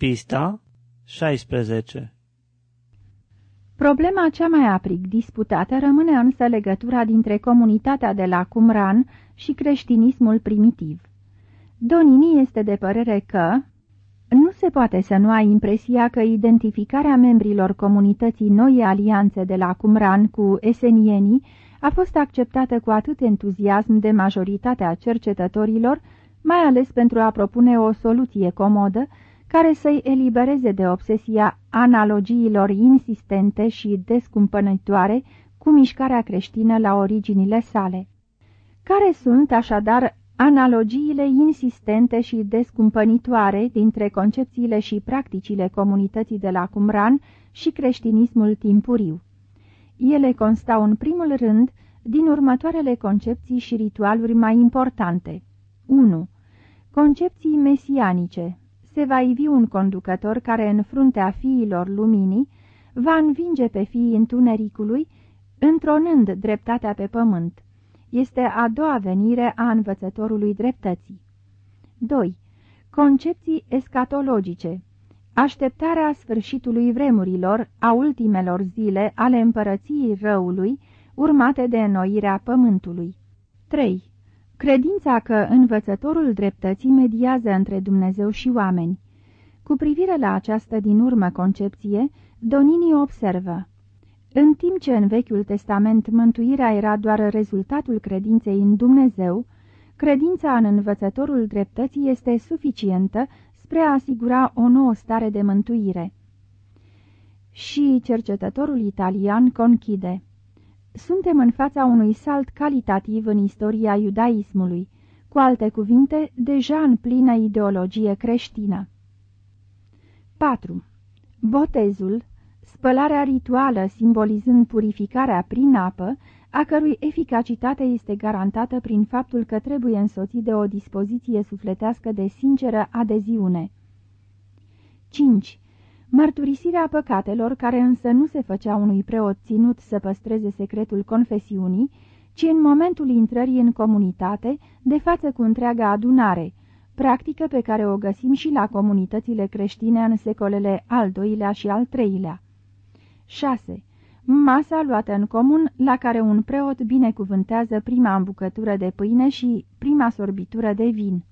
Pista 16 Problema cea mai aprig disputată rămâne însă legătura dintre comunitatea de la Qumran și creștinismul primitiv. Donini este de părere că nu se poate să nu ai impresia că identificarea membrilor comunității Noi Alianțe de la Qumran cu esenienii a fost acceptată cu atât entuziasm de majoritatea cercetătorilor, mai ales pentru a propune o soluție comodă, care să-i elibereze de obsesia analogiilor insistente și descumpănătoare cu mișcarea creștină la originile sale. Care sunt, așadar, analogiile insistente și descumpănitoare dintre concepțiile și practicile comunității de la Cumran și creștinismul timpuriu? Ele constau în primul rând din următoarele concepții și ritualuri mai importante. 1. Concepții mesianice, se va ivi un conducător care în fruntea fiilor luminii va învinge pe fiii întunericului, întronând dreptatea pe pământ. Este a doua venire a învățătorului dreptății. 2. Concepții escatologice Așteptarea sfârșitului vremurilor, a ultimelor zile ale împărăției răului, urmate de înnoirea pământului. 3. Credința că învățătorul dreptății mediază între Dumnezeu și oameni. Cu privire la această din urmă concepție, Donini observă. În timp ce în Vechiul Testament mântuirea era doar rezultatul credinței în Dumnezeu, credința în învățătorul dreptății este suficientă spre a asigura o nouă stare de mântuire. Și cercetătorul italian conchide. Suntem în fața unui salt calitativ în istoria iudaismului, cu alte cuvinte, deja în plină ideologie creștină. 4. Botezul, spălarea rituală simbolizând purificarea prin apă, a cărui eficacitate este garantată prin faptul că trebuie însoțit de o dispoziție sufletească de sinceră adeziune. 5. Mărturisirea păcatelor, care însă nu se făcea unui preot ținut să păstreze secretul confesiunii, ci în momentul intrării în comunitate, de față cu întreaga adunare, practică pe care o găsim și la comunitățile creștine în secolele al doilea și al treilea. 6. Masa luată în comun, la care un preot binecuvântează prima îmbucătură de pâine și prima sorbitură de vin.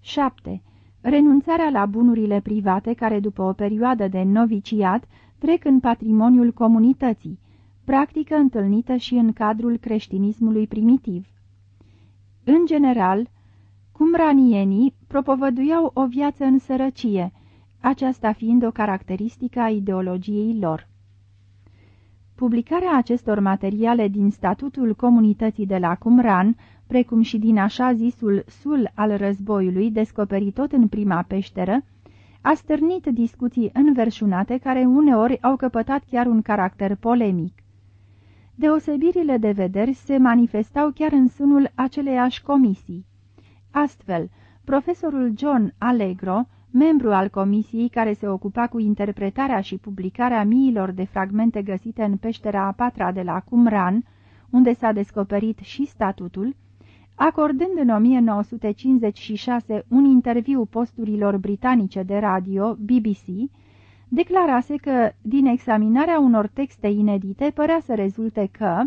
7 renunțarea la bunurile private care după o perioadă de noviciat trec în patrimoniul comunității, practică întâlnită și în cadrul creștinismului primitiv. În general, cumranienii propovăduiau o viață în sărăcie, aceasta fiind o caracteristică a ideologiei lor. Publicarea acestor materiale din statutul comunității de la Cumran precum și din așa zisul sul al războiului descoperit tot în prima peșteră, a stârnit discuții înverșunate care uneori au căpătat chiar un caracter polemic. Deosebirile de vederi se manifestau chiar în sunul aceleiași comisii. Astfel, profesorul John Allegro, membru al comisiei care se ocupa cu interpretarea și publicarea miilor de fragmente găsite în peștera a patra de la Qumran, unde s-a descoperit și statutul, acordând în 1956 un interviu posturilor britanice de radio, BBC, declarase că, din examinarea unor texte inedite, părea să rezulte că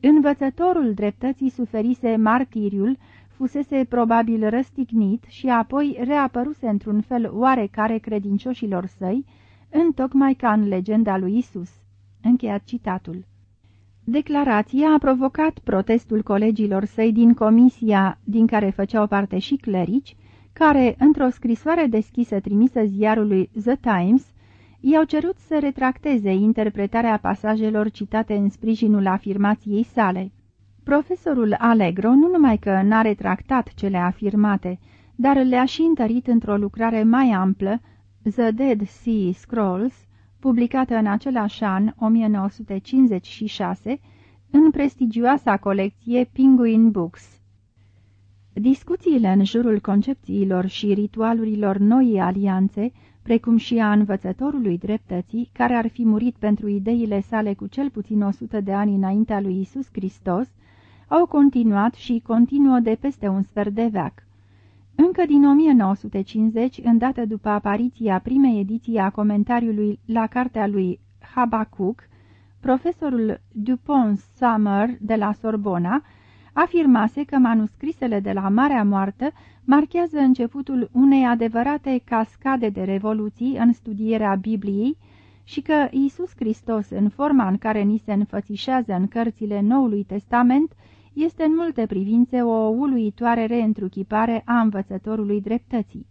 învățătorul dreptății suferise martiriul, fusese probabil răstignit și apoi reapăruse într-un fel oarecare credincioșilor săi, întocmai ca în legenda lui Isus. Încheiat citatul. Declarația a provocat protestul colegilor săi din comisia din care făceau parte și clerici, care, într-o scrisoare deschisă trimisă ziarului The Times, i-au cerut să retracteze interpretarea pasajelor citate în sprijinul afirmației sale. Profesorul Allegro nu numai că n-a retractat cele afirmate, dar le-a și întărit într-o lucrare mai amplă, The Dead Sea Scrolls, publicată în același an, 1956, în prestigioasa colecție Penguin Books. Discuțiile în jurul concepțiilor și ritualurilor noii alianțe, precum și a învățătorului dreptății, care ar fi murit pentru ideile sale cu cel puțin 100 de ani înaintea lui Isus Hristos, au continuat și continuă de peste un sfert de veac. Încă din 1950, îndată după apariția primei ediții a comentariului la cartea lui Habacuc, profesorul Dupont Summer de la Sorbona afirmase că manuscrisele de la Marea Moartă marchează începutul unei adevărate cascade de revoluții în studierea Bibliei și că Iisus Hristos, în forma în care ni se înfățișează în cărțile Noului Testament, este în multe privințe o uluitoare reîntruchipare a învățătorului dreptății.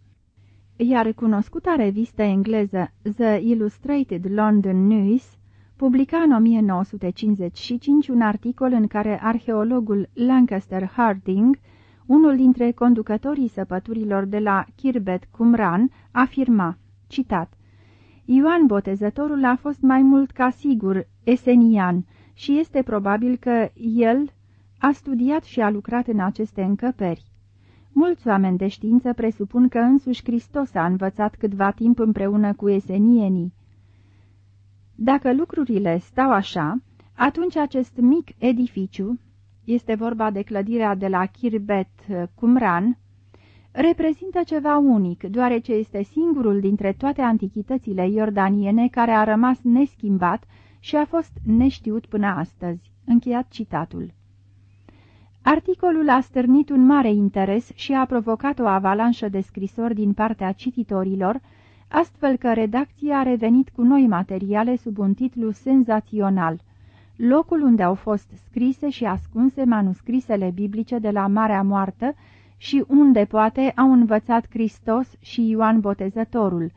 Iar cunoscuta revistă engleză The Illustrated London News publica în 1955 un articol în care arheologul Lancaster Harding, unul dintre conducătorii săpăturilor de la Kirbet Qumran, afirma, citat, Ioan Botezătorul a fost mai mult ca sigur esenian și este probabil că el a studiat și a lucrat în aceste încăperi. Mulți oameni de știință presupun că însuși Hristos a învățat câtva timp împreună cu esenienii. Dacă lucrurile stau așa, atunci acest mic edificiu, este vorba de clădirea de la Kirbet Qumran, reprezintă ceva unic, deoarece este singurul dintre toate antichitățile iordaniene care a rămas neschimbat și a fost neștiut până astăzi. Încheiat citatul. Articolul a stârnit un mare interes și a provocat o avalanșă de scrisori din partea cititorilor, astfel că redacția a revenit cu noi materiale sub un titlu senzațional, locul unde au fost scrise și ascunse manuscrisele biblice de la Marea Moartă și unde poate au învățat Hristos și Ioan Botezătorul,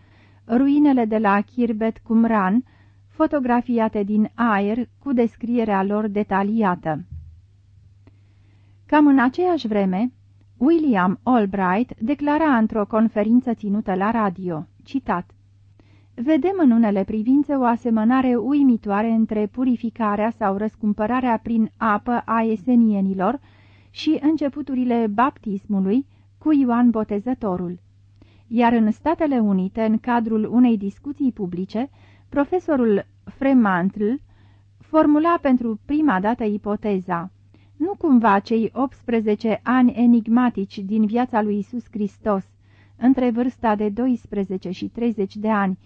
ruinele de la Kirbet Qumran, fotografiate din aer cu descrierea lor detaliată. Cam în aceeași vreme, William Albright declara într-o conferință ținută la radio, citat, Vedem în unele privințe o asemănare uimitoare între purificarea sau răscumpărarea prin apă a esenienilor și începuturile baptismului cu Ioan Botezătorul. Iar în Statele Unite, în cadrul unei discuții publice, profesorul Fremantle formula pentru prima dată ipoteza nu cumva cei 18 ani enigmatici din viața lui Isus Hristos, între vârsta de 12 și 30 de ani,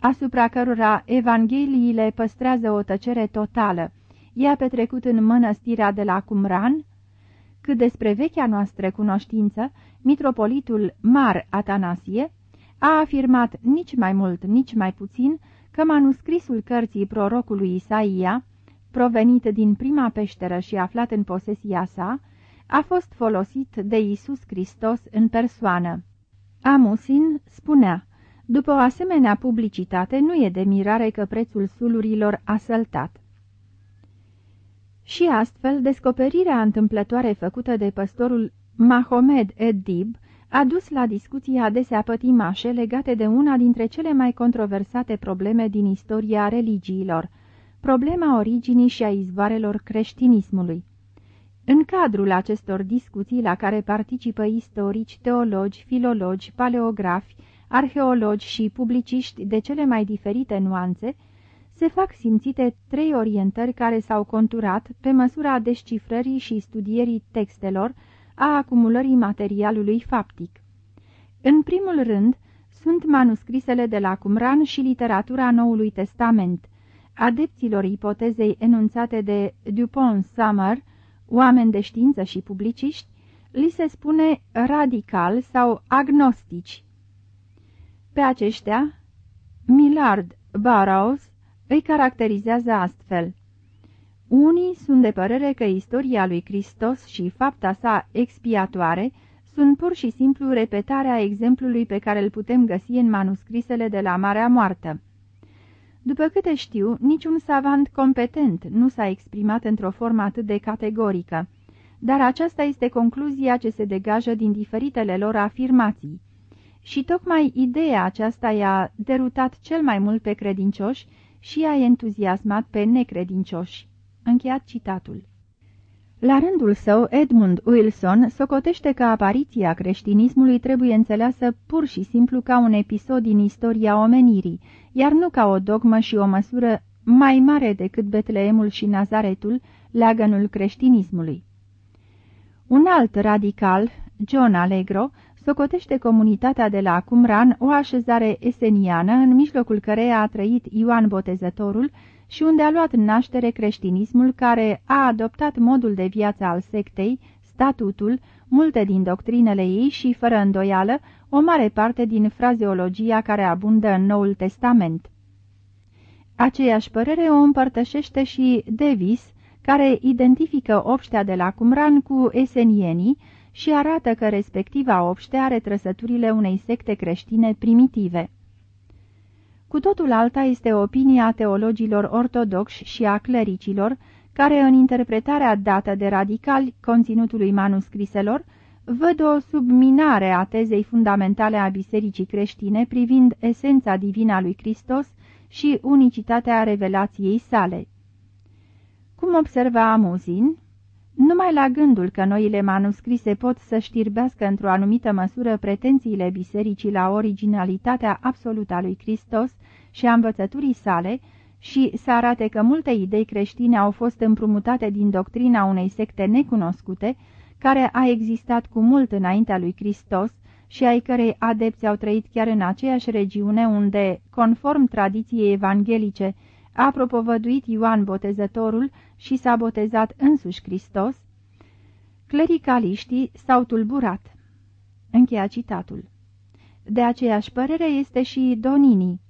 asupra cărora Evangheliile păstrează o tăcere totală, i-a petrecut în mănăstirea de la Cumran? Cât despre vechea noastră cunoștință, mitropolitul Mar Atanasie a afirmat nici mai mult, nici mai puțin că manuscrisul cărții prorocului Isaia, provenit din prima peșteră și aflat în posesia sa, a fost folosit de Isus Hristos în persoană. Amusin spunea, după o asemenea publicitate, nu e de mirare că prețul sulurilor a săltat. Și astfel, descoperirea întâmplătoare făcută de păstorul Mahomed Eddib a dus la discuții adesea pătimașe legate de una dintre cele mai controversate probleme din istoria religiilor, problema originii și a izvoarelor creștinismului. În cadrul acestor discuții la care participă istorici, teologi, filologi, paleografi, arheologi și publiciști de cele mai diferite nuanțe, se fac simțite trei orientări care s-au conturat pe măsura descifrării și studierii textelor, a acumulării materialului faptic. În primul rând, sunt manuscrisele de la Qumran și literatura Noului Testament, adepților ipotezei enunțate de Dupont Summer, oameni de știință și publiciști, li se spune radical sau agnostici. Pe aceștia, Millard Burroughs îi caracterizează astfel. Unii sunt de părere că istoria lui Hristos și fapta sa expiatoare sunt pur și simplu repetarea exemplului pe care îl putem găsi în manuscrisele de la Marea Moartă. După câte știu, niciun savant competent nu s-a exprimat într-o formă atât de categorică, dar aceasta este concluzia ce se degajă din diferitele lor afirmații. Și tocmai ideea aceasta i-a derutat cel mai mult pe credincioși și i-a entuziasmat pe necredincioși. Încheiat citatul. La rândul său, Edmund Wilson socotește că apariția creștinismului trebuie înțeleasă pur și simplu ca un episod din istoria omenirii, iar nu ca o dogmă și o măsură mai mare decât Betleemul și Nazaretul, leagănul creștinismului. Un alt radical, John Allegro, socotește comunitatea de la Qumran o așezare eseniană în mijlocul căreia a trăit Ioan Botezătorul și unde a luat naștere creștinismul care a adoptat modul de viață al sectei, statutul, multe din doctrinele ei și, fără îndoială, o mare parte din frazeologia care abundă în Noul Testament. Aceeași părere o împărtășește și Davis, care identifică obștea de la Cumran cu esenienii și arată că respectiva obște are trăsăturile unei secte creștine primitive. Cu totul alta este opinia teologilor ortodoxi și a clericilor, care în interpretarea dată de radicali conținutului manuscriselor, văd o subminare a tezei fundamentale a bisericii creștine privind esența divină a lui Hristos și unicitatea revelației sale. Cum observa Amuzin, numai la gândul că noile manuscrise pot să știrbească într-o anumită măsură pretențiile bisericii la originalitatea absolută a lui Hristos și a învățăturii sale și să arate că multe idei creștine au fost împrumutate din doctrina unei secte necunoscute, care a existat cu mult înaintea lui Hristos și ai cărei adepți au trăit chiar în aceeași regiune unde, conform tradiției evanghelice, a propovăduit Ioan Botezătorul și s-a botezat însuși Hristos, clericaliștii s-au tulburat. Încheia citatul. De aceeași părere este și Donini.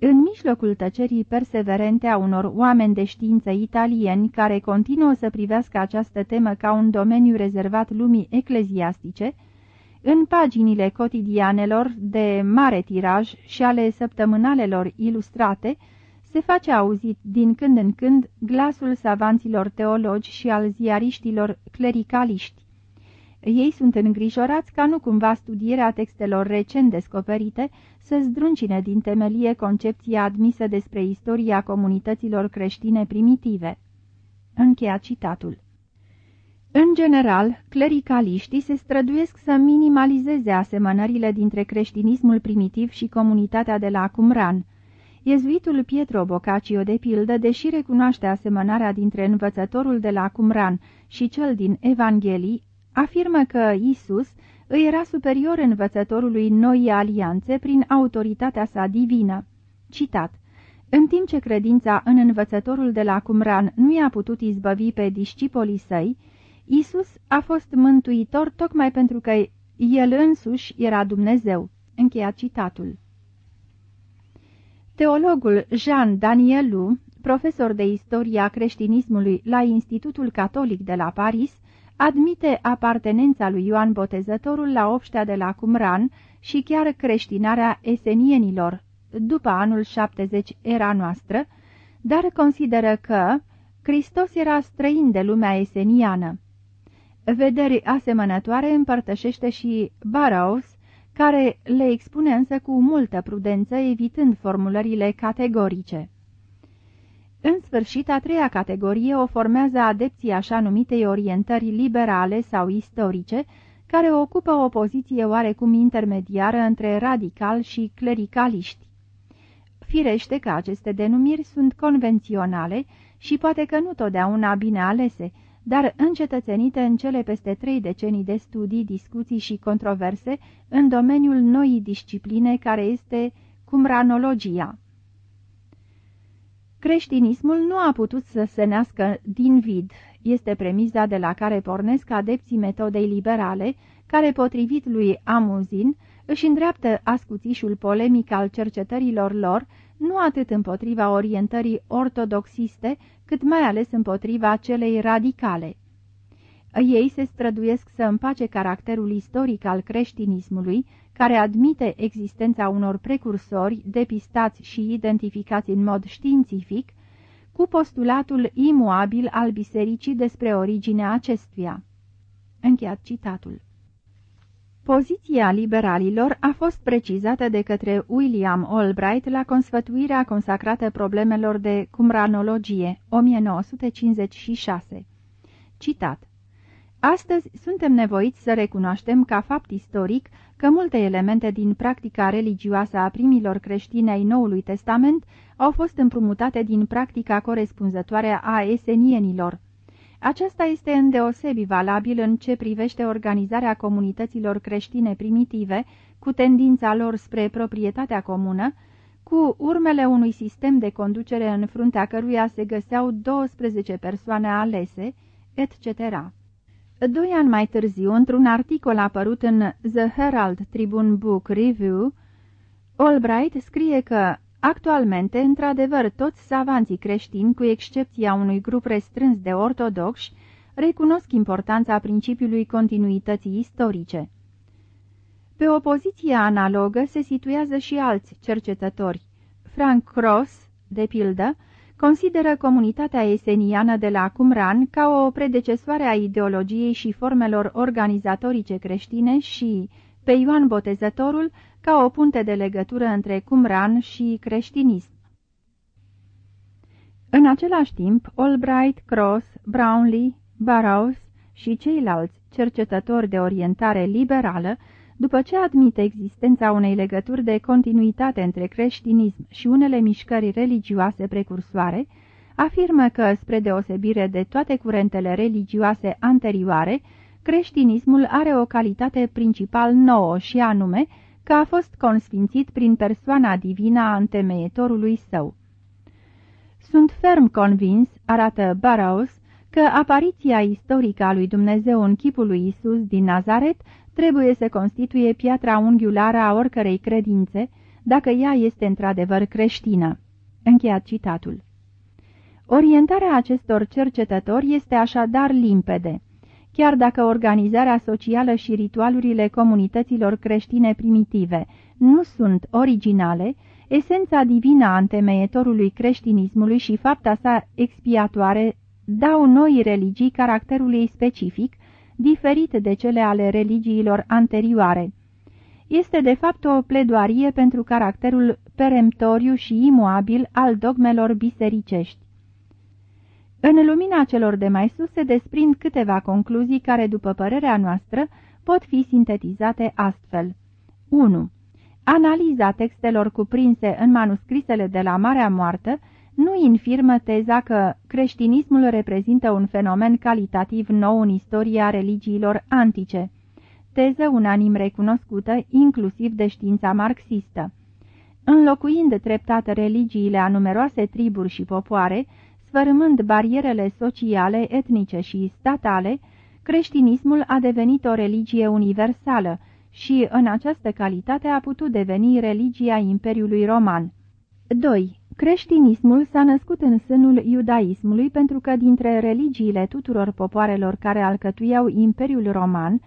În mijlocul tăcerii perseverente a unor oameni de știință italieni care continuă să privească această temă ca un domeniu rezervat lumii ecleziastice, în paginile cotidianelor de mare tiraj și ale săptămânalelor ilustrate, se face auzit din când în când glasul savanților teologi și al ziariștilor clericaliști. Ei sunt îngrijorați ca nu cumva studierea textelor recent descoperite să zdruncine din temelie concepția admisă despre istoria comunităților creștine primitive. Încheia citatul. În general, clericaliștii se străduiesc să minimalizeze asemănările dintre creștinismul primitiv și comunitatea de la Qumran. Iezuitul Pietro Boccaccio, de pildă, deși recunoaște asemănarea dintre învățătorul de la Qumran și cel din Evanghelii, afirmă că Isus îi era superior învățătorului noii alianțe prin autoritatea sa divină. Citat În timp ce credința în învățătorul de la Qumran nu i-a putut izbăvi pe discipolii săi, Isus a fost mântuitor tocmai pentru că el însuși era Dumnezeu. Încheia citatul. Teologul Jean Danielu, profesor de istoria creștinismului la Institutul Catolic de la Paris, admite apartenența lui Ioan Botezătorul la obștea de la Cumran și chiar creștinarea esenienilor, după anul 70 era noastră, dar consideră că Hristos era străin de lumea eseniană. Vederi asemănătoare împărtășește și Barrows, care le expune însă cu multă prudență, evitând formulările categorice. În sfârșit, a treia categorie o formează adepții așa numitei orientări liberale sau istorice, care ocupă o poziție oarecum intermediară între radical și clericaliști. Firește că aceste denumiri sunt convenționale și poate că nu totdeauna bine alese, dar încetățenite în cele peste trei decenii de studii, discuții și controverse în domeniul noii discipline care este cumranologia. Creștinismul nu a putut să se nască din vid, este premiza de la care pornesc adepții metodei liberale, care, potrivit lui Amuzin, își îndreaptă ascuțișul polemic al cercetărilor lor, nu atât împotriva orientării ortodoxiste, cât mai ales împotriva celei radicale. Ei se străduiesc să împace caracterul istoric al creștinismului, care admite existența unor precursori depistați și identificați în mod științific, cu postulatul imuabil al bisericii despre originea acestuia. Încheiat citatul. Poziția liberalilor a fost precizată de către William Albright la consfătuirea consacrată problemelor de cumranologie, 1956. Citat Astăzi suntem nevoiți să recunoaștem ca fapt istoric că multe elemente din practica religioasă a primilor creștini ai Noului Testament au fost împrumutate din practica corespunzătoare a esenienilor. Aceasta este îndeosebi valabil în ce privește organizarea comunităților creștine primitive, cu tendința lor spre proprietatea comună, cu urmele unui sistem de conducere în fruntea căruia se găseau 12 persoane alese, etc. Doi ani mai târziu, într-un articol apărut în The Herald Tribune Book Review, Albright scrie că, actualmente, într-adevăr, toți savanții creștini, cu excepția unui grup restrâns de ortodoxi, recunosc importanța principiului continuității istorice. Pe o poziție analogă se situează și alți cercetători. Frank Cross, de pildă, consideră comunitatea eseniană de la Qumran ca o predecesoare a ideologiei și formelor organizatorice creștine și, pe Ioan Botezătorul, ca o punte de legătură între Qumran și creștinism. În același timp, Albright, Cross, Brownlee, Barrows și ceilalți cercetători de orientare liberală după ce admite existența unei legături de continuitate între creștinism și unele mișcări religioase precursoare, afirmă că, spre deosebire de toate curentele religioase anterioare, creștinismul are o calitate principal nouă și anume că a fost consfințit prin persoana divină a întemeietorului său. Sunt ferm convins, arată Barrows, că apariția istorică a lui Dumnezeu în chipul lui Isus din Nazaret trebuie să constituie piatra unghiulară a oricărei credințe, dacă ea este într-adevăr creștină. Încheiat citatul. Orientarea acestor cercetători este așadar limpede. Chiar dacă organizarea socială și ritualurile comunităților creștine primitive nu sunt originale, esența divină a întemeietorului creștinismului și fapta sa expiatoare dau noi religii caracterului specific, diferit de cele ale religiilor anterioare. Este de fapt o pledoarie pentru caracterul peremptoriu și imuabil al dogmelor bisericești. În lumina celor de mai sus se desprind câteva concluzii care, după părerea noastră, pot fi sintetizate astfel. 1. Analiza textelor cuprinse în manuscrisele de la Marea Moartă nu infirmă teza că creștinismul reprezintă un fenomen calitativ nou în istoria religiilor antice, teză unanim recunoscută inclusiv de știința marxistă. Înlocuind treptat religiile a numeroase triburi și popoare, sfărâmând barierele sociale, etnice și statale, creștinismul a devenit o religie universală și, în această calitate, a putut deveni religia Imperiului Roman. 2. Creștinismul s-a născut în sânul iudaismului pentru că dintre religiile tuturor popoarelor care alcătuiau Imperiul Roman,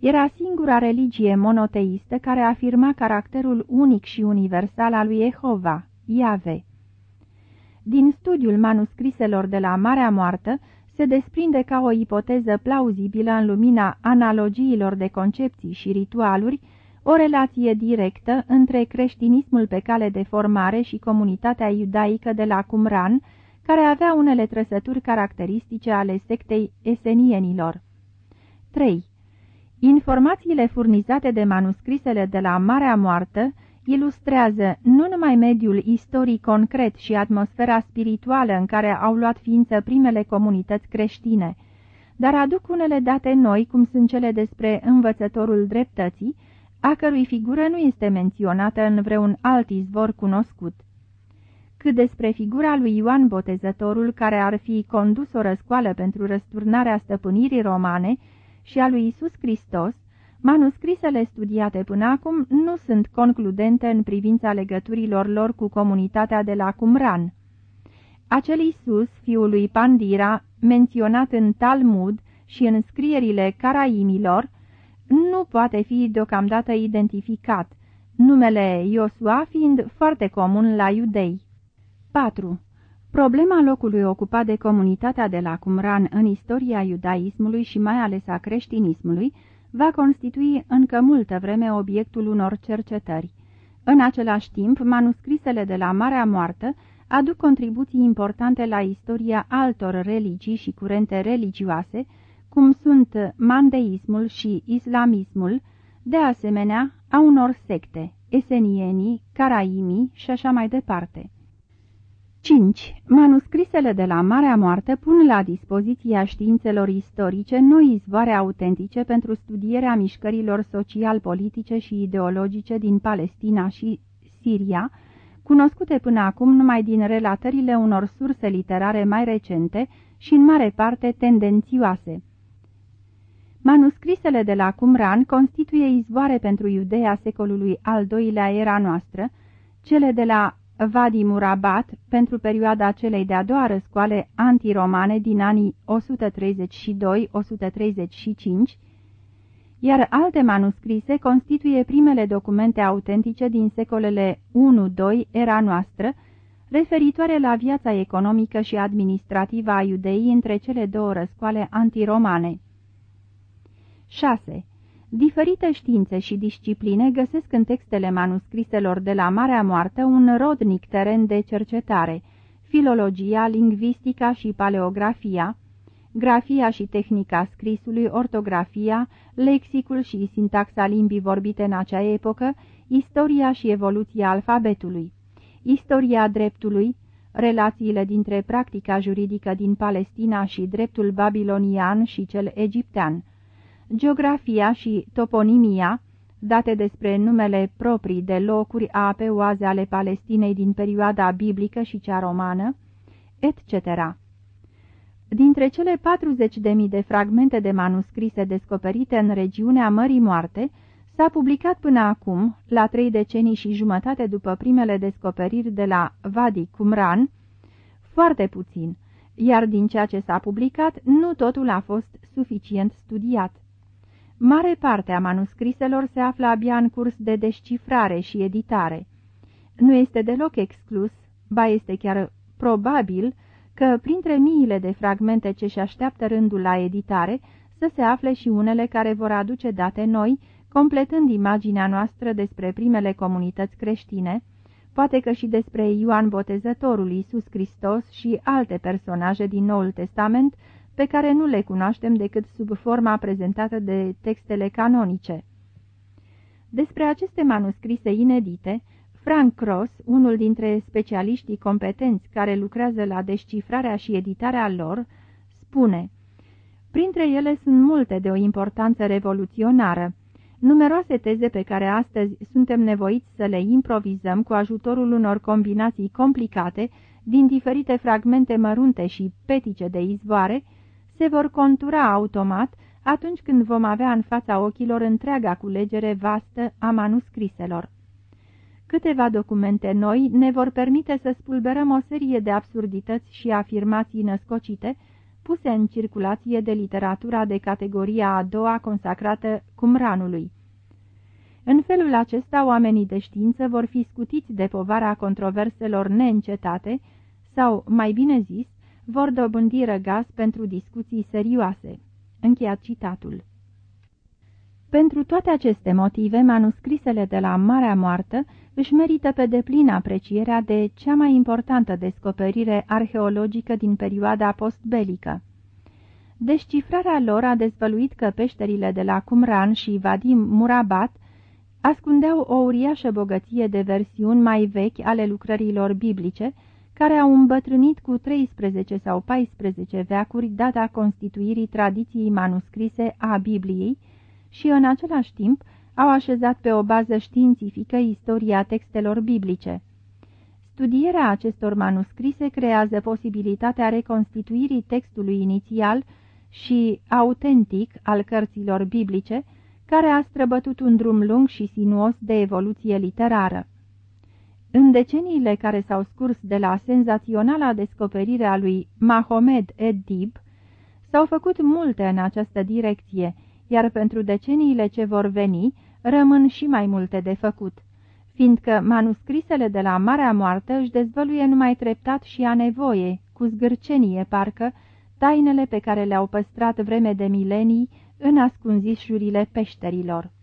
era singura religie monoteistă care afirma caracterul unic și universal al lui Jehova, Iave. Din studiul manuscriselor de la Marea Moartă se desprinde ca o ipoteză plauzibilă în lumina analogiilor de concepții și ritualuri o relație directă între creștinismul pe cale de formare și comunitatea iudaică de la Qumran, care avea unele trăsături caracteristice ale sectei esenienilor. 3. Informațiile furnizate de manuscrisele de la Marea Moartă ilustrează nu numai mediul istoric concret și atmosfera spirituală în care au luat ființă primele comunități creștine, dar aduc unele date noi, cum sunt cele despre învățătorul dreptății, a cărui figură nu este menționată în vreun alt izvor cunoscut. Cât despre figura lui Ioan Botezătorul, care ar fi condus o răscoală pentru răsturnarea stăpânirii romane, și a lui Isus Hristos, manuscrisele studiate până acum nu sunt concludente în privința legăturilor lor cu comunitatea de la Qumran. Acel Isus, fiul lui Pandira, menționat în Talmud și în scrierile caraimilor, nu poate fi deocamdată identificat, numele Iosua fiind foarte comun la iudei. 4. Problema locului ocupat de comunitatea de la Qumran în istoria iudaismului și mai ales a creștinismului va constitui încă multă vreme obiectul unor cercetări. În același timp, manuscrisele de la Marea Moartă aduc contribuții importante la istoria altor religii și curente religioase, cum sunt mandeismul și islamismul, de asemenea a unor secte, esenienii, caraimii și așa mai departe. 5. Manuscrisele de la Marea Moartă pun la dispoziția științelor istorice noi izvoare autentice pentru studierea mișcărilor social-politice și ideologice din Palestina și Siria, cunoscute până acum numai din relatările unor surse literare mai recente și în mare parte tendențioase. Manuscrisele de la Qumran constituie izvoare pentru Iudeea secolului al doilea era noastră, cele de la Vadi Murabat pentru perioada celei de-a doua răscoale antiromane din anii 132-135, iar alte manuscrise constituie primele documente autentice din secolele 1-2 era noastră, referitoare la viața economică și administrativă a iudeii între cele două răscoale antiromane. 6. Diferite științe și discipline găsesc în textele manuscriselor de la Marea Moartă un rodnic teren de cercetare, filologia, lingvistica și paleografia, grafia și tehnica scrisului, ortografia, lexicul și sintaxa limbii vorbite în acea epocă, istoria și evoluția alfabetului, istoria dreptului, relațiile dintre practica juridică din Palestina și dreptul babilonian și cel egiptean, geografia și toponimia, date despre numele proprii de locuri ape oaze ale Palestinei din perioada biblică și cea romană, etc. Dintre cele 40.000 de fragmente de manuscrise descoperite în regiunea Mării Moarte, s-a publicat până acum, la trei decenii și jumătate după primele descoperiri de la Vadi Qumran, foarte puțin, iar din ceea ce s-a publicat, nu totul a fost suficient studiat. Mare parte a manuscriselor se află abia în curs de descifrare și editare. Nu este deloc exclus, ba este chiar probabil, că printre miile de fragmente ce și așteaptă rândul la editare, să se afle și unele care vor aduce date noi, completând imaginea noastră despre primele comunități creștine, poate că și despre Ioan Botezătorul, Iisus Hristos și alte personaje din Noul Testament, pe care nu le cunoaștem decât sub forma prezentată de textele canonice. Despre aceste manuscrise inedite, Frank Cross, unul dintre specialiștii competenți care lucrează la descifrarea și editarea lor, spune Printre ele sunt multe de o importanță revoluționară, numeroase teze pe care astăzi suntem nevoiți să le improvizăm cu ajutorul unor combinații complicate din diferite fragmente mărunte și petice de izvoare, se vor contura automat atunci când vom avea în fața ochilor întreaga culegere vastă a manuscriselor. Câteva documente noi ne vor permite să spulberăm o serie de absurdități și afirmații născocite, puse în circulație de literatura de categoria a doua consacrată Cumranului. În felul acesta, oamenii de știință vor fi scutiți de povara controverselor neîncetate, sau, mai bine zis, vor dobândi răgaz pentru discuții serioase. Încheiat citatul. Pentru toate aceste motive, manuscrisele de la Marea Moartă își merită pe deplin aprecierea de cea mai importantă descoperire arheologică din perioada postbelică. Descifrarea lor a dezvăluit că peșterile de la Qumran și Vadim Murabat ascundeau o uriașă bogăție de versiuni mai vechi ale lucrărilor biblice, care au îmbătrânit cu 13 sau 14 veacuri data constituirii tradiției manuscrise a Bibliei și în același timp au așezat pe o bază științifică istoria textelor biblice. Studierea acestor manuscrise creează posibilitatea reconstituirii textului inițial și autentic al cărților biblice, care a străbătut un drum lung și sinuos de evoluție literară. În deceniile care s-au scurs de la senzaționala descoperire a lui Mahomed Ed-Dib, s-au făcut multe în această direcție, iar pentru deceniile ce vor veni rămân și mai multe de făcut, fiindcă manuscrisele de la Marea Moartă își dezvăluie numai treptat și a nevoie, cu zgârcenie parcă, tainele pe care le-au păstrat vreme de milenii în ascunzișurile peșterilor.